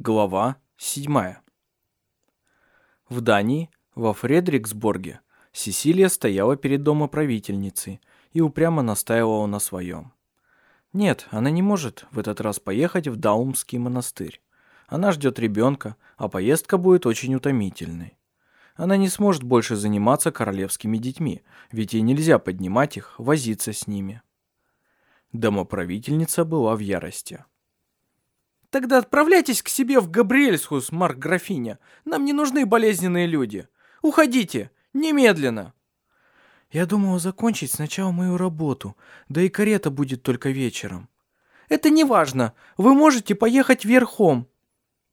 Глава 7. В Дании, во Фредриксборге, Сесилия стояла перед домоправительницей и упрямо настаивала на своем. Нет, она не может в этот раз поехать в Даумский монастырь. Она ждет ребенка, а поездка будет очень утомительной. Она не сможет больше заниматься королевскими детьми, ведь ей нельзя поднимать их, возиться с ними. Домоправительница была в ярости. Тогда отправляйтесь к себе в Габриэльсхус, Марк Графиня. Нам не нужны болезненные люди. Уходите, немедленно. Я думала закончить сначала мою работу, да и карета будет только вечером. Это не важно. Вы можете поехать верхом.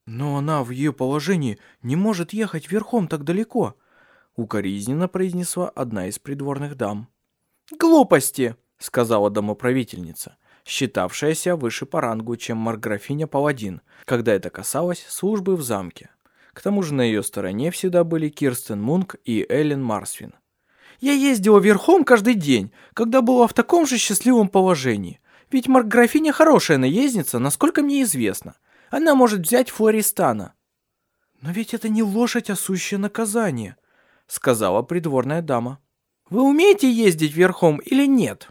Но она в ее положении не может ехать верхом так далеко, укоризненно произнесла одна из придворных дам. Глупости, сказала домоправительница считавшаяся выше по рангу, чем Марграфиня Паладин, когда это касалось службы в замке. К тому же на ее стороне всегда были Кирстен Мунк и Эллен Марсвин. «Я ездила верхом каждый день, когда была в таком же счастливом положении. Ведь Марграфиня хорошая наездница, насколько мне известно. Она может взять Флористана». «Но ведь это не лошадь, а сущее наказание», — сказала придворная дама. «Вы умеете ездить верхом или нет?»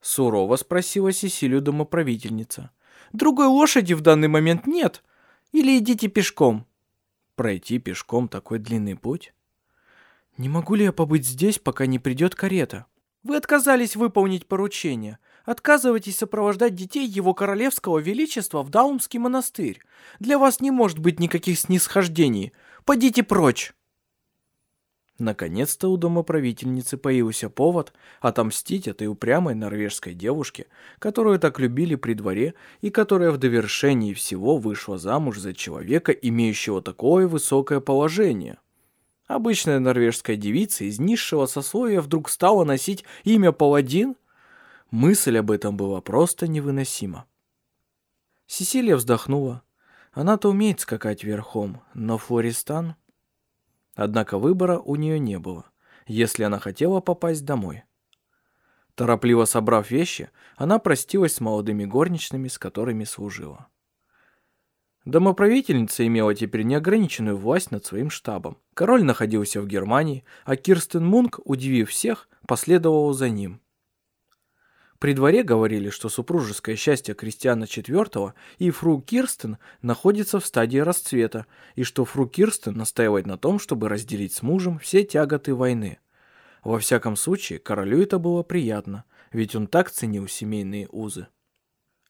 Сурово спросила Сесилию домоправительница. «Другой лошади в данный момент нет. Или идите пешком?» «Пройти пешком такой длинный путь?» «Не могу ли я побыть здесь, пока не придет карета?» «Вы отказались выполнить поручение. Отказываетесь сопровождать детей его королевского величества в Даумский монастырь. Для вас не может быть никаких снисхождений. Пойдите прочь!» Наконец-то у домоправительницы появился повод отомстить этой упрямой норвежской девушке, которую так любили при дворе и которая в довершении всего вышла замуж за человека, имеющего такое высокое положение. Обычная норвежская девица из низшего сословия вдруг стала носить имя Паладин? Мысль об этом была просто невыносима. Сесилия вздохнула. Она-то умеет скакать верхом, но Флористан... Однако выбора у нее не было, если она хотела попасть домой. Торопливо собрав вещи, она простилась с молодыми горничными, с которыми служила. Домоправительница имела теперь неограниченную власть над своим штабом. Король находился в Германии, а Кирстен Мунк, удивив всех, последовал за ним. При дворе говорили, что супружеское счастье Кристиана IV и фру Кирстен находится в стадии расцвета, и что фру Кирстен настаивает на том, чтобы разделить с мужем все тяготы войны. Во всяком случае, королю это было приятно, ведь он так ценил семейные узы.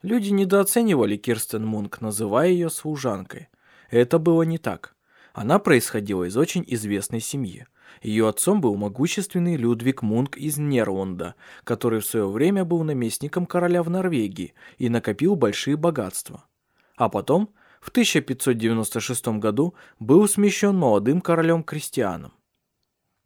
Люди недооценивали Кирстен Мунк, называя ее служанкой. Это было не так. Она происходила из очень известной семьи. Ее отцом был могущественный Людвиг Мунк из Нерланда, который в свое время был наместником короля в Норвегии и накопил большие богатства. А потом, в 1596 году, был смещен молодым королем Кристианом.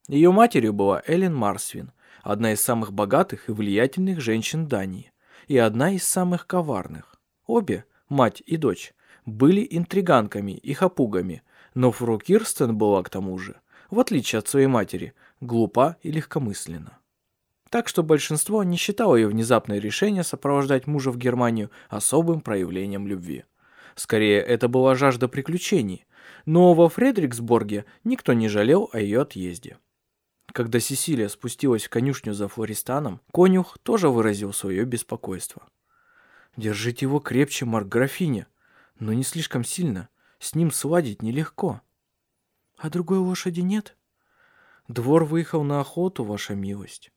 Ее матерью была Эллен Марсвин, одна из самых богатых и влиятельных женщин Дании, и одна из самых коварных. Обе, мать и дочь, были интриганками и хапугами, но Фру Кирстен была к тому же в отличие от своей матери, глупа и легкомысленна. Так что большинство не считало ее внезапное решение сопровождать мужа в Германию особым проявлением любви. Скорее, это была жажда приключений, но во Фредриксборге никто не жалел о ее отъезде. Когда Сесилия спустилась в конюшню за Флористаном, конюх тоже выразил свое беспокойство. «Держите его крепче, Марк графиня, но не слишком сильно, с ним сладить нелегко». А другой лошади нет? Двор выехал на охоту, ваша милость.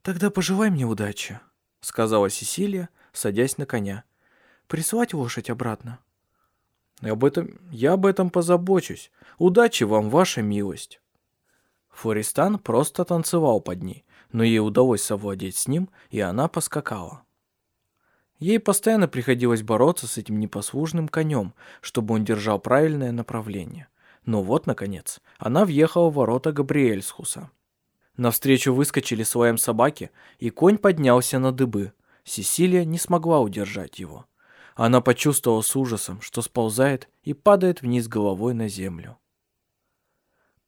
Тогда пожелай мне удачи, сказала Сесилия, садясь на коня. Прислать лошадь обратно. Об этом, я об этом позабочусь. Удачи вам, ваша милость. Фористан просто танцевал под ней, но ей удалось совладеть с ним, и она поскакала. Ей постоянно приходилось бороться с этим непослушным конем, чтобы он держал правильное направление. Но вот, наконец, она въехала в ворота Габриэльсхуса. Навстречу выскочили своим собаки, и конь поднялся на дыбы. Сесилия не смогла удержать его. Она почувствовала с ужасом, что сползает и падает вниз головой на землю.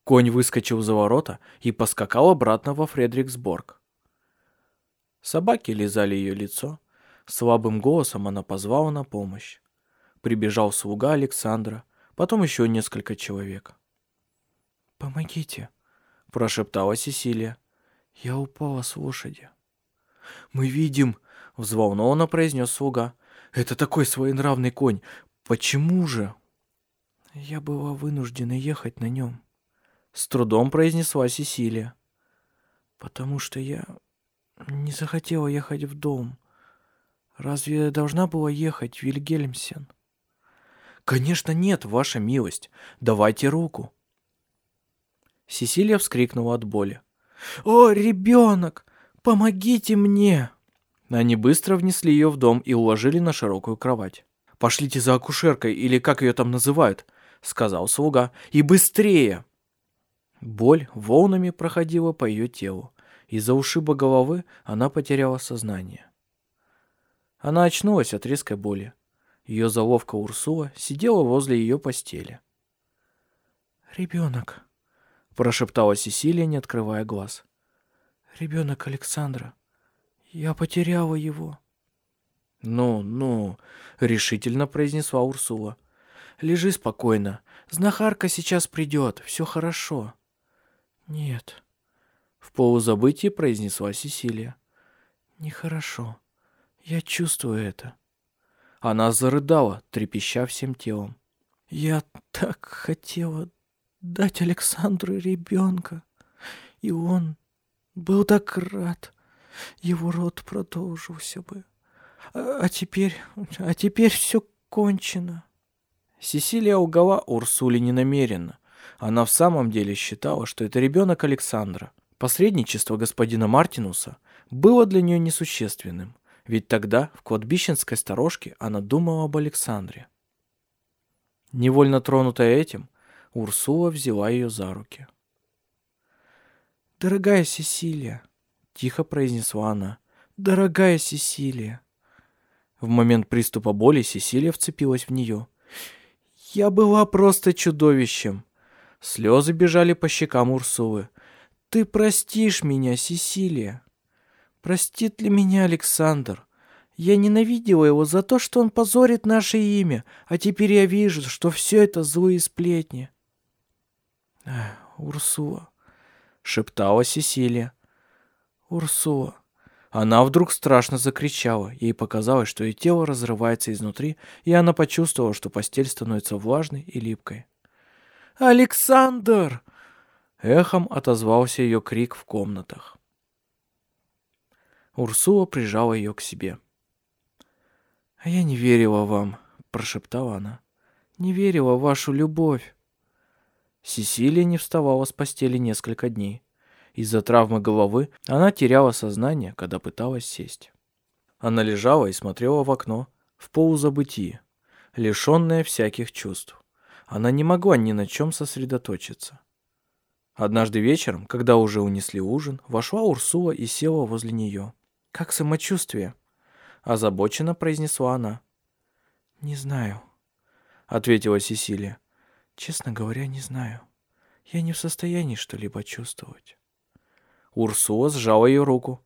Конь выскочил за ворота и поскакал обратно во Фредриксборг. Собаки лизали ее лицо. Слабым голосом она позвала на помощь. Прибежал слуга Александра, потом еще несколько человек. «Помогите», — прошептала Сесилия. «Я упала с лошади». «Мы видим», — взволнованно произнес слуга. «Это такой своенравный конь. Почему же?» «Я была вынуждена ехать на нем», — с трудом произнесла Сесилия. «Потому что я не захотела ехать в дом. Разве должна была ехать Вильгельмсен?» «Конечно нет, ваша милость. Давайте руку». Сесилия вскрикнула от боли. «О, ребенок! Помогите мне!» Они быстро внесли ее в дом и уложили на широкую кровать. «Пошлите за акушеркой, или как ее там называют», — сказал слуга. «И быстрее!» Боль волнами проходила по ее телу. Из-за ушиба головы она потеряла сознание. Она очнулась от резкой боли. Ее заловка Урсула сидела возле ее постели. «Ребенок», — прошептала Сесилия, не открывая глаз. «Ребенок Александра. Я потеряла его». «Ну, ну», — решительно произнесла Урсула. «Лежи спокойно. Знахарка сейчас придет. Все хорошо». «Нет», — в полузабытии произнесла Сесилия. «Нехорошо. Я чувствую это». Она зарыдала, трепеща всем телом. «Я так хотела дать Александру ребенка, и он был так рад. Его род продолжился бы. А, а теперь, а теперь все кончено». Сесилия угала Урсуле ненамеренно. Она в самом деле считала, что это ребенок Александра. Посредничество господина Мартинуса было для нее несущественным, ведь тогда в кладбищенской сторожке она думала об Александре. Невольно тронутая этим, Урсула взяла ее за руки. «Дорогая Сесилия», — тихо произнесла она, — «дорогая Сесилия». В момент приступа боли Сесилия вцепилась в нее. «Я была просто чудовищем», Слезы бежали по щекам Урсулы. «Ты простишь меня, Сесилия?» «Простит ли меня Александр?» Я ненавидела его за то, что он позорит наше имя, а теперь я вижу, что все это злые сплетни. Эх, Урсула, шептала Сесилия. Урсула. Она вдруг страшно закричала. Ей показалось, что ее тело разрывается изнутри, и она почувствовала, что постель становится влажной и липкой. «Александр!» Эхом отозвался ее крик в комнатах. Урсула прижала ее к себе. «А я не верила вам», — прошептала она. «Не верила в вашу любовь». Сесилия не вставала с постели несколько дней. Из-за травмы головы она теряла сознание, когда пыталась сесть. Она лежала и смотрела в окно, в полузабытии, лишенная всяких чувств. Она не могла ни на чем сосредоточиться. Однажды вечером, когда уже унесли ужин, вошла Урсула и села возле нее. «Как самочувствие?» – озабоченно произнесла она. «Не знаю», – ответила Сесилия. «Честно говоря, не знаю. Я не в состоянии что-либо чувствовать». Урсула сжала ее руку.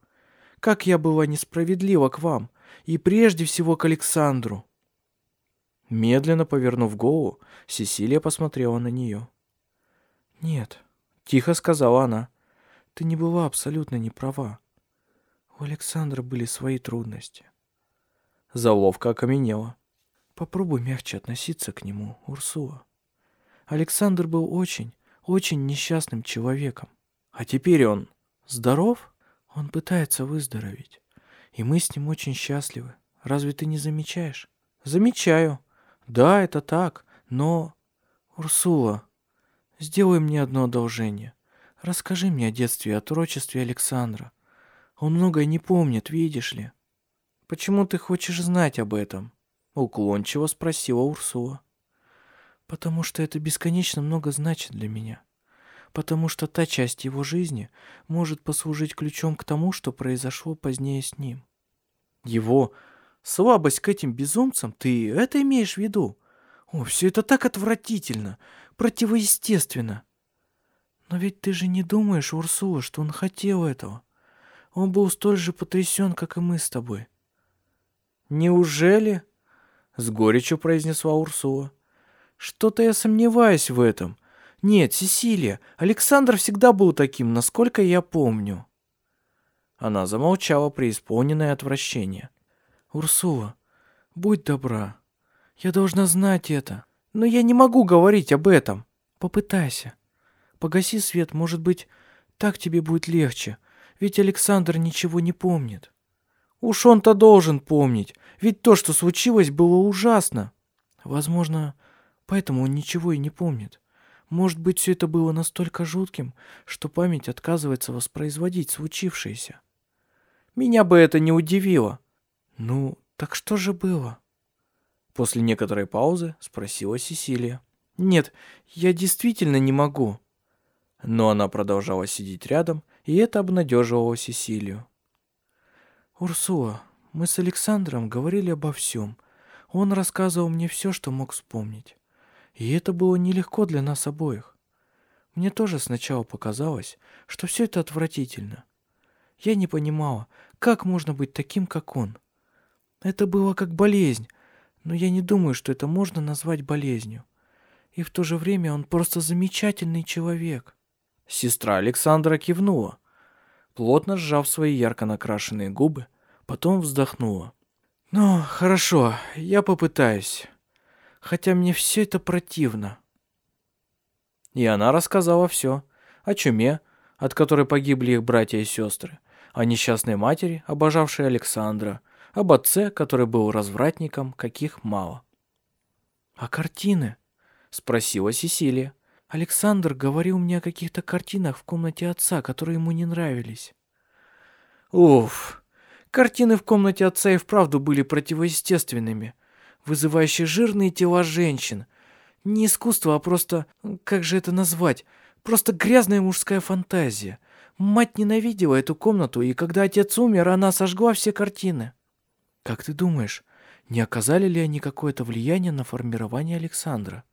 «Как я была несправедлива к вам, и прежде всего к Александру. Медленно повернув голову, Сесилия посмотрела на нее. «Нет», — тихо сказала она, — «ты не была абсолютно не права. У Александра были свои трудности». Заловка окаменела. «Попробуй мягче относиться к нему, Урсула. Александр был очень, очень несчастным человеком. А теперь он здоров? Он пытается выздороветь. И мы с ним очень счастливы. Разве ты не замечаешь?» «Замечаю», да, это так, но... Урсула, сделай мне одно одолжение. Расскажи мне о детстве и отрочестве Александра. Он многое не помнит, видишь ли. Почему ты хочешь знать об этом? Уклончиво спросила Урсула. Потому что это бесконечно много значит для меня. Потому что та часть его жизни может послужить ключом к тому, что произошло позднее с ним. Его Слабость к этим безумцам? Ты это имеешь в виду? О, все это так отвратительно, противоестественно. Но ведь ты же не думаешь, Урсула, что он хотел этого. Он был столь же потрясен, как и мы с тобой. Неужели? С горечью произнесла Урсула. Что-то я сомневаюсь в этом. Нет, Сесилия, Александр всегда был таким, насколько я помню. Она замолчала, преисполненное отвращение. Урсула, будь добра. Я должна знать это. Но я не могу говорить об этом. Попытайся. Погаси свет, может быть, так тебе будет легче. Ведь Александр ничего не помнит. Уж он-то должен помнить, ведь то, что случилось, было ужасно. Возможно, поэтому он ничего и не помнит. Может быть, все это было настолько жутким, что память отказывается воспроизводить случившееся. Меня бы это не удивило. Ну, так что же было? После некоторой паузы спросила Сесилия. Нет, я действительно не могу. Но она продолжала сидеть рядом, и это обнадеживало Сесилию. «Урсула, мы с Александром говорили обо всем. Он рассказывал мне все, что мог вспомнить. И это было нелегко для нас обоих. Мне тоже сначала показалось, что все это отвратительно. Я не понимала, как можно быть таким, как он. Это было как болезнь, но я не думаю, что это можно назвать болезнью. И в то же время он просто замечательный человек. Сестра Александра кивнула, плотно сжав свои ярко накрашенные губы, потом вздохнула. «Ну, хорошо, я попытаюсь. Хотя мне все это противно». И она рассказала все. О чуме, от которой погибли их братья и сестры, о несчастной матери, обожавшей Александра, об отце, который был развратником, каких мало. «А картины?» — спросила Сесилия. Александр говорил мне о каких-то картинах в комнате отца, которые ему не нравились. Уф, картины в комнате отца и вправду были противоестественными, вызывающие жирные тела женщин. Не искусство, а просто, как же это назвать, просто грязная мужская фантазия. Мать ненавидела эту комнату, и когда отец умер, она сожгла все картины. Как ты думаешь, не оказали ли они какое-то влияние на формирование Александра?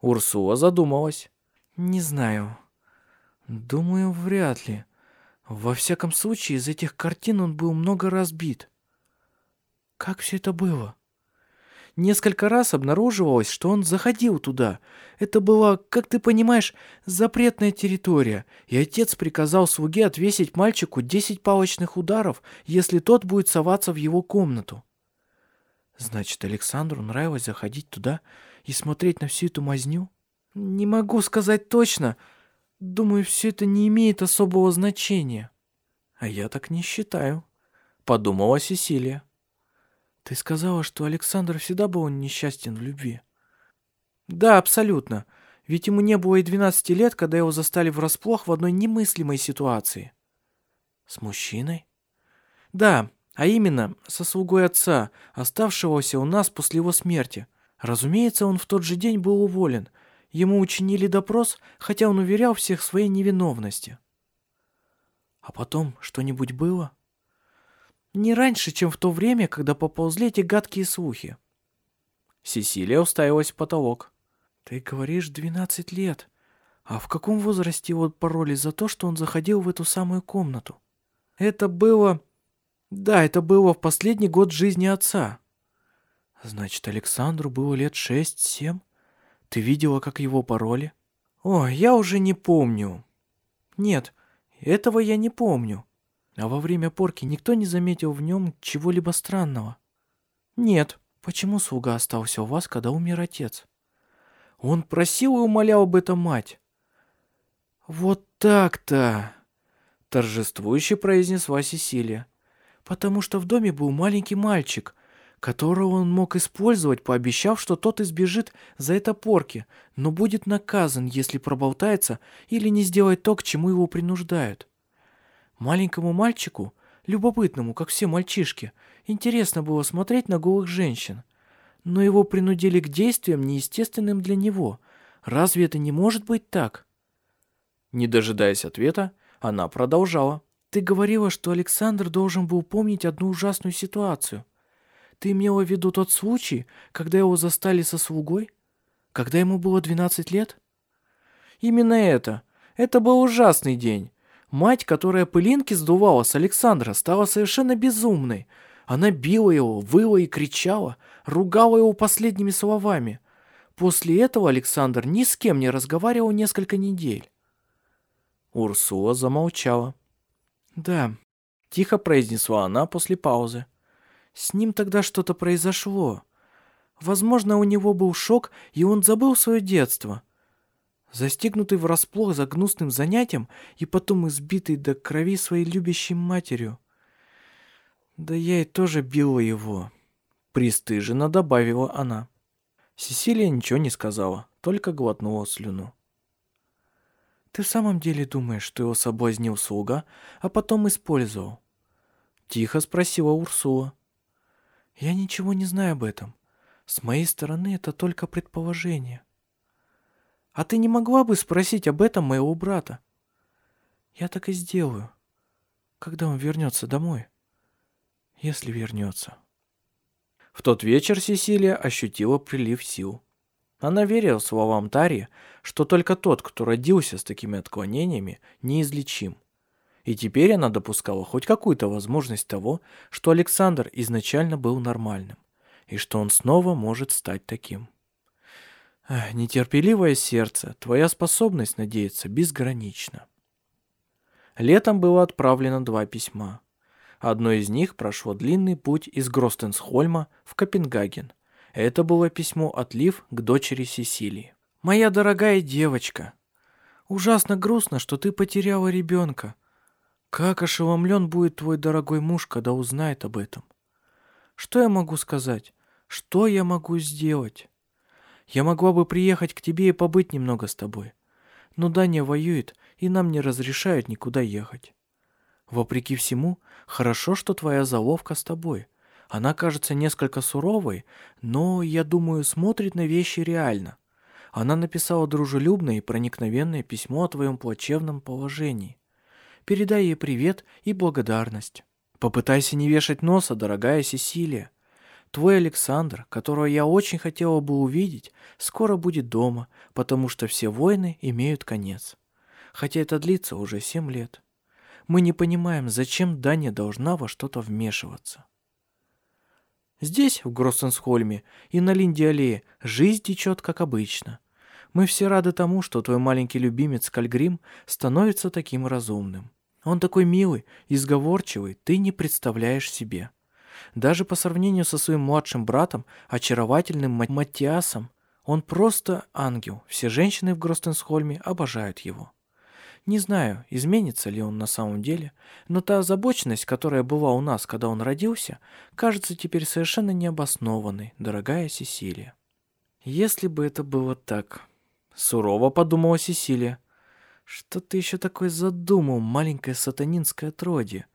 Урсула задумалась. Не знаю. Думаю, вряд ли. Во всяком случае, из этих картин он был много разбит. Как все это было? Несколько раз обнаруживалось, что он заходил туда. Это была, как ты понимаешь, запретная территория, и отец приказал слуге отвесить мальчику 10 палочных ударов, если тот будет соваться в его комнату. Значит, Александру нравилось заходить туда и смотреть на всю эту мазню? Не могу сказать точно. Думаю, все это не имеет особого значения. А я так не считаю, подумала Сесилия. Ты сказала, что Александр всегда был несчастен в любви. Да, абсолютно. Ведь ему не было и 12 лет, когда его застали врасплох в одной немыслимой ситуации. С мужчиной? Да, а именно со слугой отца, оставшегося у нас после его смерти. Разумеется, он в тот же день был уволен. Ему учинили допрос, хотя он уверял всех в своей невиновности. А потом что-нибудь было? Не раньше, чем в то время, когда поползли эти гадкие слухи. Сесилия уставилась в потолок. Ты говоришь, двенадцать лет. А в каком возрасте его пароли за то, что он заходил в эту самую комнату? Это было... Да, это было в последний год жизни отца. Значит, Александру было лет шесть-семь? Ты видела, как его пароли? О, я уже не помню. Нет, этого я не помню. А во время порки никто не заметил в нем чего-либо странного? Нет. Почему слуга остался у вас, когда умер отец? Он просил и умолял об этом мать. Вот так-то, торжествующе произнесла Сесилия. Потому что в доме был маленький мальчик, которого он мог использовать, пообещав, что тот избежит за это порки, но будет наказан, если проболтается или не сделает то, к чему его принуждают. Маленькому мальчику, любопытному, как все мальчишки, интересно было смотреть на голых женщин. Но его принудили к действиям, неестественным для него. Разве это не может быть так? Не дожидаясь ответа, она продолжала. Ты говорила, что Александр должен был помнить одну ужасную ситуацию. Ты имела в виду тот случай, когда его застали со слугой? Когда ему было 12 лет? Именно это. Это был ужасный день. Мать, которая пылинки сдувала с Александра, стала совершенно безумной. Она била его, выла и кричала, ругала его последними словами. После этого Александр ни с кем не разговаривал несколько недель. Урсула замолчала. «Да», — тихо произнесла она после паузы. «С ним тогда что-то произошло. Возможно, у него был шок, и он забыл свое детство. Застигнутый врасплох за гнусным занятием и потом избитый до крови своей любящей матерью. Да я и тоже била его», — пристыженно добавила она. Сесилия ничего не сказала, только глотнула слюну. «Ты в самом деле думаешь, что его соблазнил слуга, а потом использовал?» Тихо спросила Урсула. «Я ничего не знаю об этом. С моей стороны это только предположение». «А ты не могла бы спросить об этом моего брата?» «Я так и сделаю, когда он вернется домой. Если вернется». В тот вечер Сесилия ощутила прилив сил. Она верила словам Тари, что только тот, кто родился с такими отклонениями, неизлечим. И теперь она допускала хоть какую-то возможность того, что Александр изначально был нормальным, и что он снова может стать таким. Нетерпеливое сердце, твоя способность надеяться безгранична. Летом было отправлено два письма. Одно из них прошло длинный путь из Гростенсхольма в Копенгаген. Это было письмо от Лив к дочери Сесилии. «Моя дорогая девочка, ужасно грустно, что ты потеряла ребенка. Как ошеломлен будет твой дорогой муж, когда узнает об этом. Что я могу сказать? Что я могу сделать? Я могла бы приехать к тебе и побыть немного с тобой. Но Дания воюет, и нам не разрешают никуда ехать. Вопреки всему, хорошо, что твоя заловка с тобой. Она кажется несколько суровой, но, я думаю, смотрит на вещи реально. Она написала дружелюбное и проникновенное письмо о твоем плачевном положении. Передай ей привет и благодарность. Попытайся не вешать носа, дорогая Сесилия. Твой Александр, которого я очень хотела бы увидеть, скоро будет дома, потому что все войны имеют конец. Хотя это длится уже семь лет. Мы не понимаем, зачем Дания должна во что-то вмешиваться. Здесь, в Гроссенсхольме и на Линде-аллее, жизнь течет как обычно. Мы все рады тому, что твой маленький любимец Кальгрим становится таким разумным. Он такой милый, изговорчивый, ты не представляешь себе. Даже по сравнению со своим младшим братом, очаровательным Матиасом, он просто ангел. Все женщины в Гростенсхольме обожают его. Не знаю, изменится ли он на самом деле, но та озабоченность, которая была у нас, когда он родился, кажется теперь совершенно необоснованной, дорогая Сесилия. Если бы это было так, сурово подумала Сесилия. Что ты еще такое задумал, маленькое сатанинское отродье?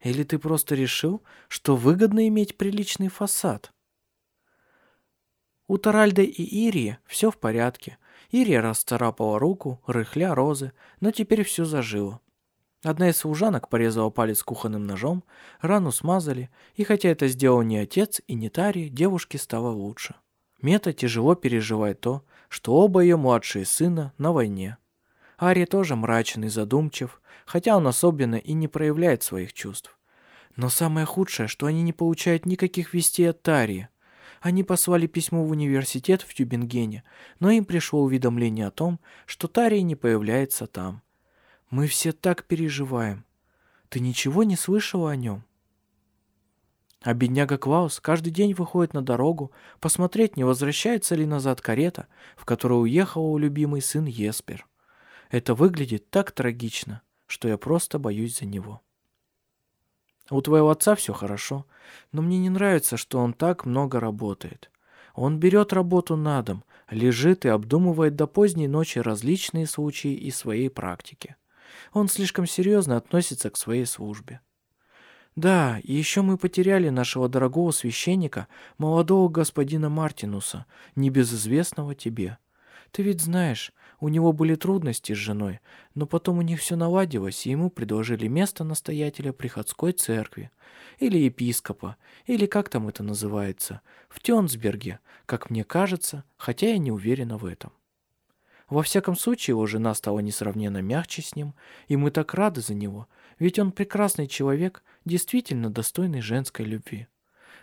Или ты просто решил, что выгодно иметь приличный фасад? У Таральда и Ирии все в порядке. Ирия расцарапала руку, рыхля розы, но теперь все зажило. Одна из служанок порезала палец кухонным ножом, рану смазали, и хотя это сделал не отец и не Тари, девушке стало лучше. Мета тяжело переживает то, что оба ее младшие сына на войне. Ари тоже мрачен и задумчив, хотя он особенно и не проявляет своих чувств. Но самое худшее, что они не получают никаких вестей от Тарии. Они послали письмо в университет в Тюбингене, но им пришло уведомление о том, что Тарий не появляется там. Мы все так переживаем. Ты ничего не слышала о нем? А бедняга Клаус каждый день выходит на дорогу посмотреть, не возвращается ли назад карета, в которую уехал любимый сын Еспер. Это выглядит так трагично, что я просто боюсь за него. У твоего отца все хорошо, но мне не нравится, что он так много работает. Он берет работу на дом, лежит и обдумывает до поздней ночи различные случаи из своей практики. Он слишком серьезно относится к своей службе. Да, и еще мы потеряли нашего дорогого священника, молодого господина Мартинуса, небезызвестного тебе. Ты ведь знаешь, у него были трудности с женой, но потом у них все наладилось, и ему предложили место настоятеля приходской церкви, или епископа, или как там это называется, в Тёнсберге, как мне кажется, хотя я не уверена в этом. Во всяком случае, его жена стала несравненно мягче с ним, и мы так рады за него, ведь он прекрасный человек, действительно достойный женской любви.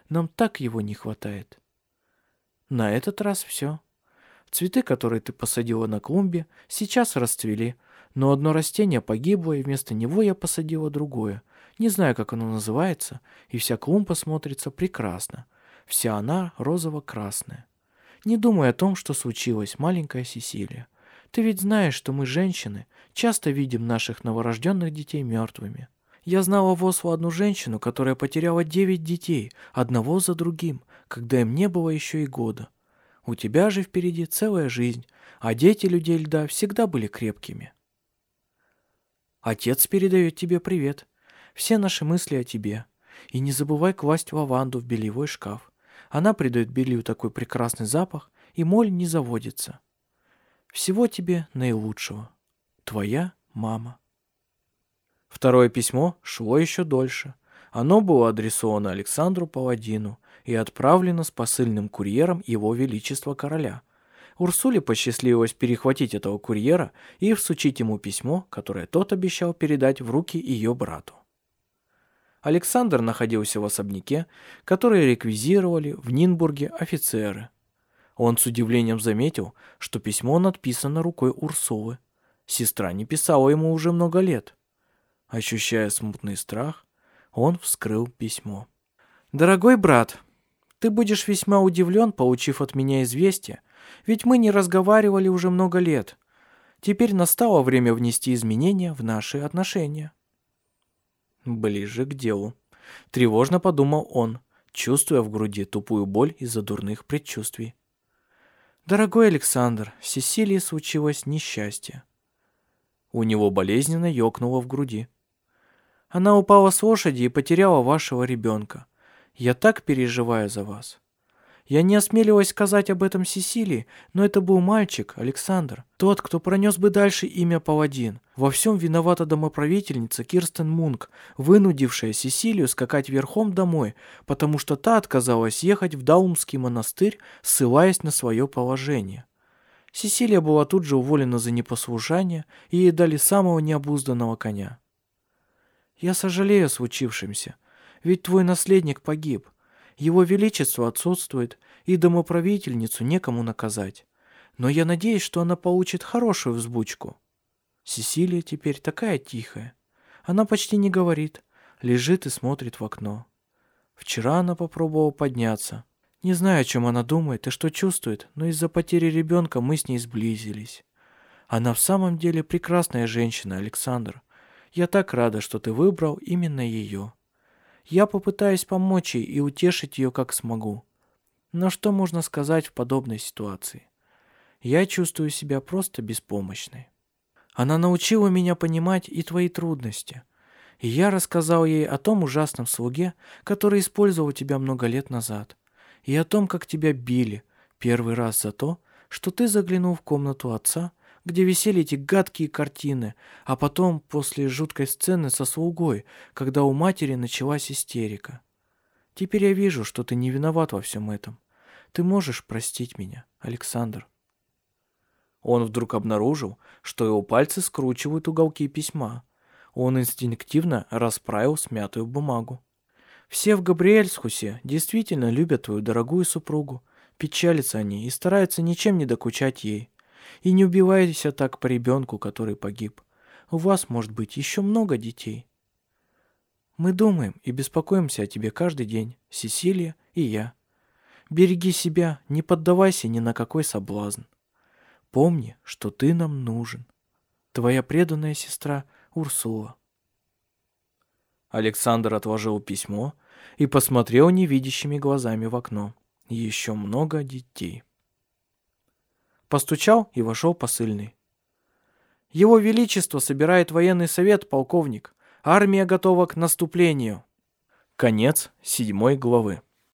Нам так его не хватает. На этот раз все. Цветы, которые ты посадила на клумбе, сейчас расцвели, но одно растение погибло, и вместо него я посадила другое. Не знаю, как оно называется, и вся клумба смотрится прекрасно. Вся она розово-красная. Не думай о том, что случилось, маленькая Сесилия. Ты ведь знаешь, что мы, женщины, часто видим наших новорожденных детей мертвыми. Я знала в Осло одну женщину, которая потеряла девять детей, одного за другим, когда им не было еще и года. У тебя же впереди целая жизнь, а дети людей льда всегда были крепкими. Отец передает тебе привет. Все наши мысли о тебе. И не забывай класть лаванду в бельевой шкаф. Она придает белью такой прекрасный запах, и моль не заводится. Всего тебе наилучшего. Твоя мама. Второе письмо шло еще дольше. Оно было адресовано Александру Паладину и отправлено с посыльным курьером Его Величества Короля. Урсуле посчастливилось перехватить этого курьера и всучить ему письмо, которое тот обещал передать в руки ее брату. Александр находился в особняке, который реквизировали в Нинбурге офицеры. Он с удивлением заметил, что письмо надписано рукой Урсулы. Сестра не писала ему уже много лет. Ощущая смутный страх, он вскрыл письмо. «Дорогой брат, ты будешь весьма удивлен, получив от меня известие, ведь мы не разговаривали уже много лет. Теперь настало время внести изменения в наши отношения». Ближе к делу. Тревожно подумал он, чувствуя в груди тупую боль из-за дурных предчувствий. «Дорогой Александр, с Сесилией случилось несчастье». У него болезненно ёкнуло в груди. Она упала с лошади и потеряла вашего ребенка. Я так переживаю за вас. Я не осмеливалась сказать об этом Сесилии, но это был мальчик, Александр. Тот, кто пронес бы дальше имя Паладин. Во всем виновата домоправительница Кирстен Мунк, вынудившая Сесилию скакать верхом домой, потому что та отказалась ехать в Даумский монастырь, ссылаясь на свое положение. Сесилия была тут же уволена за непослушание, и ей дали самого необузданного коня. Я сожалею о случившемся, ведь твой наследник погиб. Его величество отсутствует, и домоправительницу некому наказать. Но я надеюсь, что она получит хорошую взбучку. Сесилия теперь такая тихая. Она почти не говорит, лежит и смотрит в окно. Вчера она попробовала подняться. Не знаю, о чем она думает и что чувствует, но из-за потери ребенка мы с ней сблизились. Она в самом деле прекрасная женщина, Александр. Я так рада, что ты выбрал именно ее. Я попытаюсь помочь ей и утешить ее как смогу. Но что можно сказать в подобной ситуации? Я чувствую себя просто беспомощной. Она научила меня понимать и твои трудности. И я рассказал ей о том ужасном слуге, который использовал тебя много лет назад, и о том, как тебя били первый раз за то, что ты заглянул в комнату отца где висели эти гадкие картины, а потом после жуткой сцены со слугой, когда у матери началась истерика. Теперь я вижу, что ты не виноват во всем этом. Ты можешь простить меня, Александр. Он вдруг обнаружил, что его пальцы скручивают уголки письма. Он инстинктивно расправил смятую бумагу. Все в Габриэльсхусе действительно любят твою дорогую супругу, печалятся о ней и стараются ничем не докучать ей. И не убивайся так по ребенку, который погиб. У вас может быть еще много детей. Мы думаем и беспокоимся о тебе каждый день, Сесилия и я. Береги себя, не поддавайся ни на какой соблазн. Помни, что ты нам нужен. Твоя преданная сестра Урсула. Александр отложил письмо и посмотрел невидящими глазами в окно. Еще много детей. Постучал и вошел посыльный. «Его Величество собирает военный совет, полковник. Армия готова к наступлению». Конец седьмой главы.